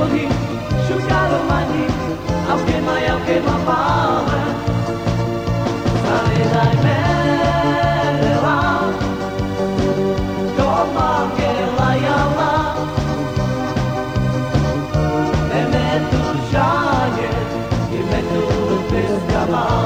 melodii și un caromanii Au schema, iau schema, palmă Sale dai mere la la